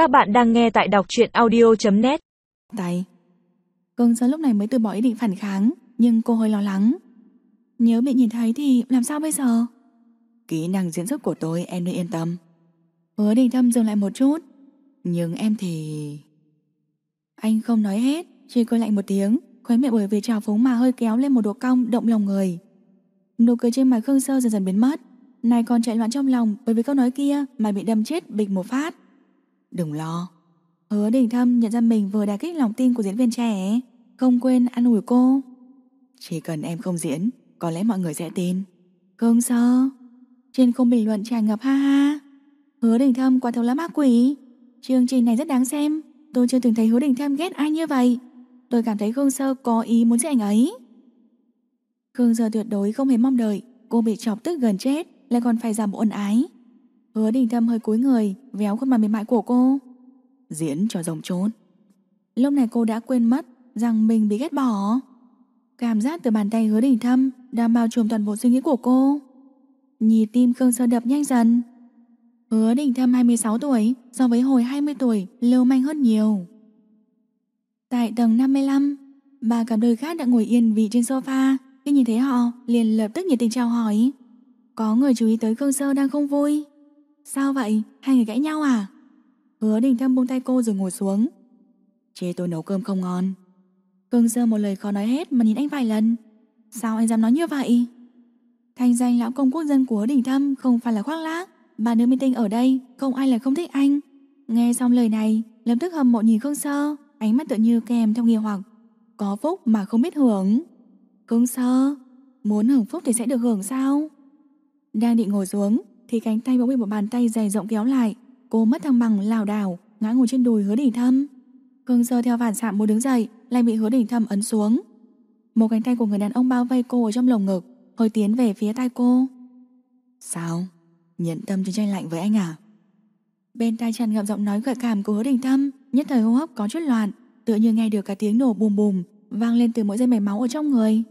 Các bạn đang nghe tại đọc truyện audio.net Tay Cương Sơn lúc này mới từ bỏ ý định phản kháng Nhưng cô hơi lo lắng. Nếu bị nhìn thấy thì làm sao bây giờ? Kỹ năng diễn xuất của tôi em nên yên tâm. Hứa đình thâm dừng lại một chút. Nhưng em thì... Anh không nói hết Chỉ cười lạnh một tiếng Khóe miệng bởi vì trào phúng mà hơi kéo lên một độ cong động lòng người. Nụ cười trên mặt Khương Sơ dần dần biến mất. Này còn chạy loạn trong lòng Bởi vì câu nói kia mà bị đâm chết bịch một phát Đừng lo. Hứa đình thâm nhận ra mình vừa đả kích lòng tin của diễn viên trẻ. Không quên ăn ủi cô. Chỉ cần em không diễn, Có lẽ mọi người sẽ tin. Khương Sơ Trên không bình luận tràn ngập ha ha. Hứa đình thâm quả thật là ác quỷ. Chương trình này rất đáng xem. Tôi chưa từng thấy hứa đình thâm ghét ai như vậy. Tôi cảm thấy Khương Sơ có ý muốn giết anh ấy. Khương Sơ tuyệt đối không hề mong đợi. Cô bị chọc tức gần chết, Lại còn phải giảm bộ ân ái. Hứa đình thâm hơi cúi người Véo khuôn mặt mềm mại của cô. Diễn cho rồng trốn Lúc này cô đã quên mất Rằng mình bị ghét bỏ. Cảm giác từ bàn tay hứa đình thâm Đang bao trùm toàn bộ suy nghĩ của cô. Nhịp tim Khương Sơ đập nhanh dần. Hứa đình thâm 26 tuổi So với hồi 20 tuổi Lưu manh hơn nhiều. Tại tầng 55 Ba cặp đôi khác đã ngồi yên vị trên sofa. Khi nhìn thấy họ liền lập tức nhiệt tình chào hỏi. Có người chú ý tới Khương Sơ đang không vui Sao vậy? Hai người cãi nhau à? Hứa đình thâm buông tay cô rồi ngồi xuống. Chê tôi nấu cơm không ngon. Cương Sơ một lời khó nói hết mà nhìn anh vài lần. Sao anh dám nói như vậy? Thanh danh lão công quốc dân của hứa đình thâm không phải là khoác lác. Bà nữ minh tinh ở đây, Không ai là không thích anh. Nghe xong lời này, Lập tức hâm mộ nhìn Khương Sơ. Ánh mắt tự như kèm theo nghi hoặc. Có phúc mà không biết hưởng. Khương Sơ, Muốn hưởng phúc thì sẽ được hưởng sao? Đang định ngồi xuống thì cánh tay bỗng bị một bàn tay dày rộng kéo lại Cô mất thăng bằng lảo đảo Ngã ngồi trên đùi hứa đỉnh thâm. Khương Sơ theo phản xạ muốn đứng dậy Lại bị hứa đỉnh thâm ấn xuống. Một cánh tay của người đàn ông bao vây cô ở trong lồng ngực Hơi tiến về phía tay cô. Sao? Nhận tâm chiến tranh lạnh với anh à? Bên tai tràn ngậm giọng nói gợi cảm của hứa đình thâm Nhất thời hô hấp có chút loạn Tựa như nghe được cả tiếng nổ bùm bùm Vang lên từ mỗi dây mạch máu ở trong người.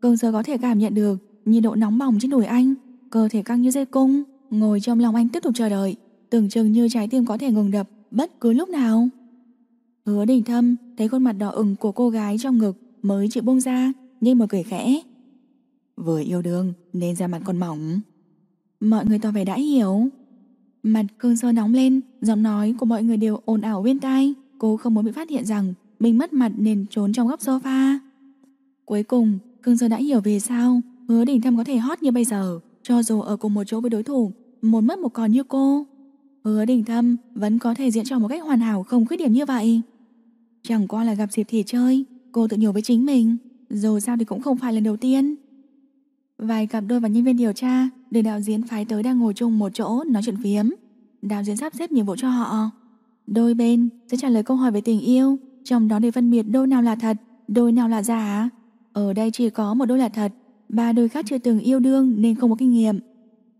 Cương giờ có thể cảm nhận được Nhiệt độ nóng bỏng trên đùi anh Cơ thể căng như dây cung Ngồi trong lòng anh tiếp tục chờ đợi, Tưởng chừng như trái tim có thể ngừng đập Bất cứ lúc nào. Hứa đình thâm thấy khuôn mặt đỏ ửng của cô gái trong ngực Mới chịu buông ra, Nhưng mà cười khẽ. Vừa yêu đương nên da mặt còn mỏng. Mọi người tỏ vẻ đã hiểu. Mặt Cương Sơ nóng lên, Giọng nói của mọi người đều ồn ào bên tai. Cô không muốn bị phát hiện rằng Mình mất mặt nên trốn trong góc sofa. Cuối cùng Cương Sơ đã hiểu vì sao Hứa đỉnh thâm có thể hot như bây giờ. Cho dù ở cùng một chỗ với đối thủ, Một mất một còn như cô. Hứa đỉnh thâm vẫn có thể diễn trò một cách hoàn hảo, Không khuyết điểm như vậy. Chẳng qua là gặp dịp thì chơi, Cô tự nhủ với chính mình, Dù sao thì cũng không phải lần đầu tiên. Vài cặp đôi và nhân viên điều tra Được đạo diễn phái tới đang ngồi chung một chỗ Nói chuyện phiếm. Đạo diễn sắp xếp nhiệm vụ cho họ. Đôi bên sẽ trả lời câu hỏi về tình yêu, Trong đó để phân biệt đôi nào là thật, Đôi nào là giả. Ở đây chỉ có một đôi là thật. Ba đôi khác chưa từng yêu đương nên không có kinh nghiệm.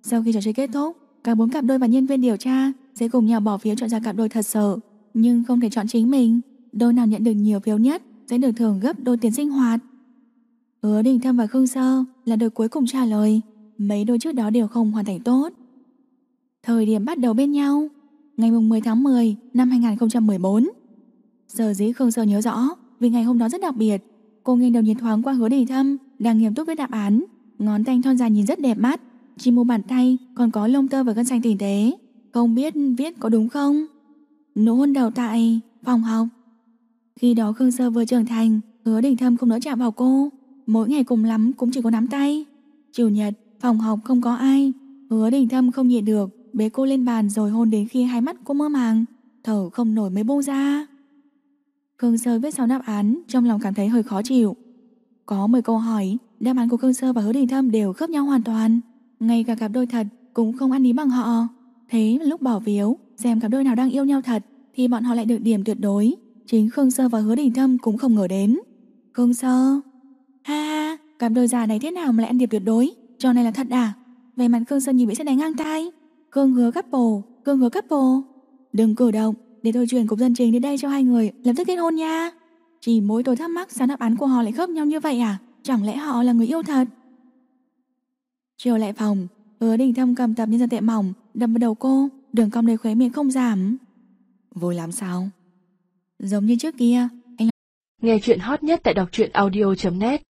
Sau khi trò chơi kết thúc, Cả bốn cặp đôi và nhân viên điều tra Sẽ cùng nhau bỏ phiếu chọn ra cặp đôi thật sự. Nhưng không thể chọn chính mình. Đôi nào nhận được nhiều phiếu nhất Sẽ được thưởng gấp đôi tiền sinh hoạt. Hứa Đình Thâm và Khương Sơ là đôi cuối cùng trả lời. Mấy đôi trước đó đều không hoàn thành tốt. Thời điểm bắt đầu bên nhau, Ngày 10 tháng 10 năm 2014 Giờ dĩ Khương Sơ nhớ rõ Vì ngày hôm đó rất đặc biệt, Cô nghiêng đầu nhìn thoáng qua hứa Đình Thâm. Đang nghiêm túc với đáp án, Ngón tay thon dài nhìn rất đẹp mắt. Chỉ mu bàn tay còn có lông tơ và gân xanh tinh tế. Không biết viết có đúng không? Nụ hôn đầu tại phòng học. Khi đó Khương Sơ vừa trưởng thành, Hứa Đình Thâm không nỡ chạm vào cô. Mỗi ngày cùng lắm cũng chỉ có nắm tay. Chủ nhật, phòng học không có ai. Hứa đình thâm không nhịn được, Bế cô lên bàn rồi hôn đến khi hai mắt cô mơ màng. Thở không nổi mới buông ra. Khương Sơ viết sau đáp án, Trong lòng cảm thấy hơi khó chịu. Có 10 câu hỏi Đáp án của Khương Sơ và Hứa Đình Thâm đều khớp nhau hoàn toàn. Ngay cả cặp đôi thật cũng không ăn ý bằng họ. Thế lúc bỏ phiếu Xem cặp đôi nào đang yêu nhau thật Thì bọn họ lại được điểm tuyệt đối. Chính Khương Sơ và Hứa Đình Thâm cũng không ngờ đến. Khương Sơ Ha ha, cặp đôi già này thế nào mà lại ăn điểm tuyệt đối? Trò này là thật à? Về mặt Khương sơ nhìn bị sẽ đánh ngang tay Khương hứa couple, Khương hứa couple Đừng cử động, để tôi chuyển cục dân trình đến đây cho hai người lập tức kết hôn nha. Chỉ mỗi tôi thắc mắc sao đáp án của họ lại khớp nhau như vậy à? Chẳng lẽ họ là người yêu thật? Chiều lại phòng, Hứa đình thâm cầm tập nhân dân tệ mỏng Đâm vào đầu cô. Đường cong đầy khóe miệng không giảm. Vui lắm sao? Giống như trước kia Nghe chuyện hot nhất tại đọc truyện audio.net